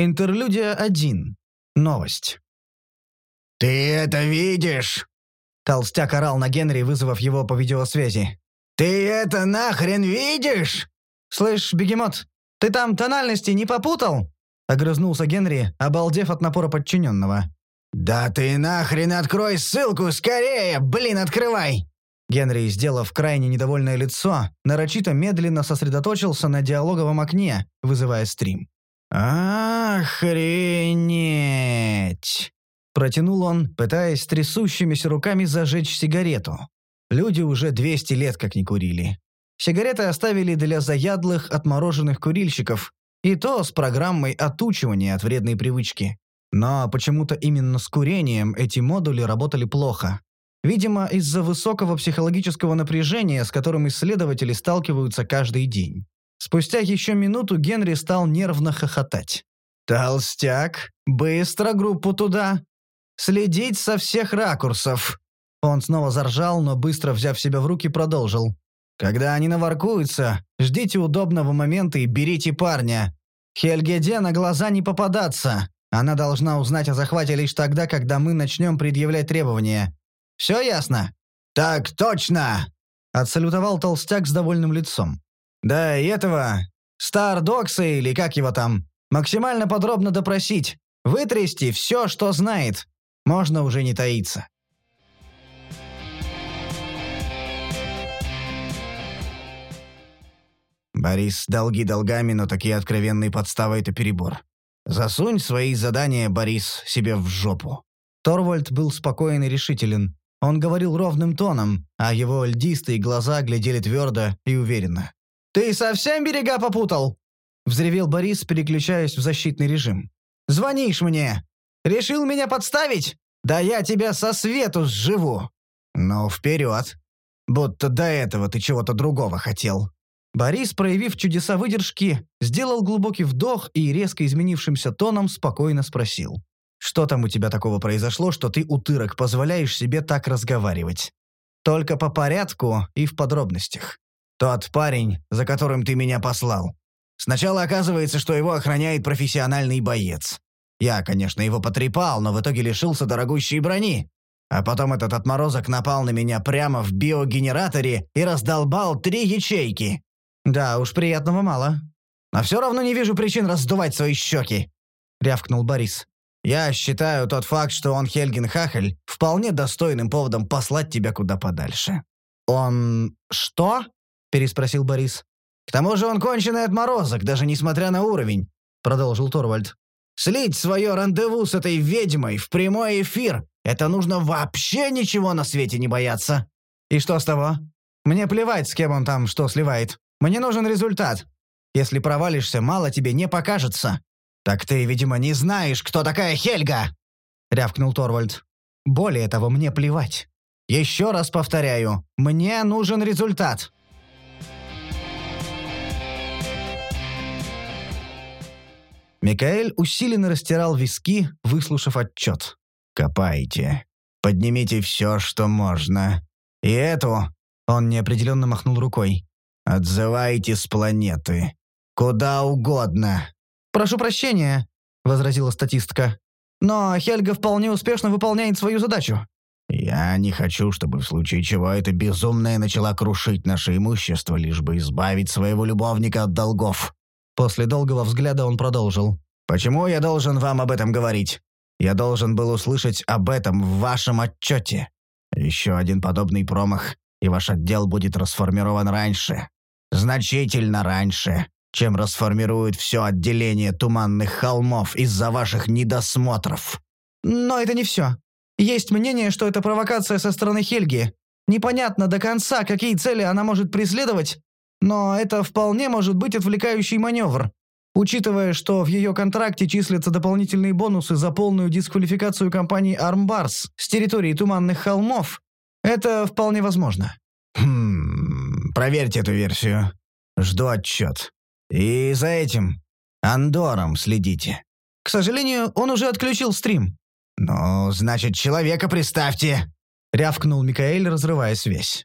Интерлюдия 1. Новость. «Ты это видишь?» Толстяк орал на Генри, вызвав его по видеосвязи. «Ты это нахрен видишь?» «Слышь, бегемот, ты там тональности не попутал?» Огрызнулся Генри, обалдев от напора подчиненного. «Да ты нахрен открой ссылку скорее! Блин, открывай!» Генри, сделав крайне недовольное лицо, нарочито медленно сосредоточился на диалоговом окне, вызывая стрим. «Охренеть!» Протянул он, пытаясь трясущимися руками зажечь сигарету. Люди уже 200 лет как не курили. Сигареты оставили для заядлых отмороженных курильщиков, и то с программой отучивания от вредной привычки. Но почему-то именно с курением эти модули работали плохо. Видимо, из-за высокого психологического напряжения, с которым исследователи сталкиваются каждый день. Спустя еще минуту Генри стал нервно хохотать. «Толстяк, быстро группу туда! Следить со всех ракурсов!» Он снова заржал, но быстро взяв себя в руки, продолжил. «Когда они наворкуются, ждите удобного момента и берите парня. Хельгеде на глаза не попадаться. Она должна узнать о захвате лишь тогда, когда мы начнем предъявлять требования. Все ясно?» «Так точно!» — отсалютовал толстяк с довольным лицом. «Да и этого... Стардокса или как его там, максимально подробно допросить, вытрясти все, что знает. Можно уже не таиться». Борис, долги долгами, но такие откровенные подставы — это перебор. Засунь свои задания, Борис, себе в жопу. Торвальд был спокоен и решителен. Он говорил ровным тоном, а его льдистые глаза глядели твердо и уверенно. «Ты совсем берега попутал?» — взревел Борис, переключаясь в защитный режим. «Звонишь мне! Решил меня подставить? Да я тебя со свету сживу!» «Ну, вперед! Будто до этого ты чего-то другого хотел!» Борис, проявив чудеса выдержки, сделал глубокий вдох и резко изменившимся тоном спокойно спросил. Что там у тебя такого произошло, что ты, утырок, позволяешь себе так разговаривать? Только по порядку и в подробностях. Тот парень, за которым ты меня послал. Сначала оказывается, что его охраняет профессиональный боец. Я, конечно, его потрепал, но в итоге лишился дорогущей брони. А потом этот отморозок напал на меня прямо в биогенераторе и раздолбал три ячейки. Да уж, приятного мало. Но все равно не вижу причин раздувать свои щеки. Рявкнул Борис. Я считаю тот факт, что он Хельген Хахель, вполне достойным поводом послать тебя куда подальше». «Он... что?» — переспросил Борис. «К тому же он конченый отморозок, даже несмотря на уровень», — продолжил Торвальд. «Слить свое рандеву с этой ведьмой в прямой эфир — это нужно вообще ничего на свете не бояться». «И что с того? Мне плевать, с кем он там что сливает. Мне нужен результат. Если провалишься, мало тебе не покажется. «Так ты, видимо, не знаешь, кто такая Хельга!» — рявкнул Торвальд. «Более того, мне плевать. Еще раз повторяю, мне нужен результат!» Микаэль усиленно растирал виски, выслушав отчет. «Копайте. Поднимите все, что можно. И эту...» — он неопределенно махнул рукой. «Отзывайте с планеты. Куда угодно. «Прошу прощения», — возразила статистка. «Но Хельга вполне успешно выполняет свою задачу». «Я не хочу, чтобы в случае чего эта безумная начала крушить наше имущество, лишь бы избавить своего любовника от долгов». После долгого взгляда он продолжил. «Почему я должен вам об этом говорить? Я должен был услышать об этом в вашем отчете. Еще один подобный промах, и ваш отдел будет расформирован раньше. Значительно раньше чем расформируют все отделение туманных холмов из-за ваших недосмотров. Но это не все. Есть мнение, что это провокация со стороны Хельги. Непонятно до конца, какие цели она может преследовать, но это вполне может быть отвлекающий маневр. Учитывая, что в ее контракте числятся дополнительные бонусы за полную дисквалификацию компании Армбарс с территории Туманных холмов, это вполне возможно. Хм, проверьте эту версию. Жду отчет. И за этим Андором следите. К сожалению, он уже отключил стрим. Ну, значит, человека приставьте, рявкнул Микаэль, разрывая связь.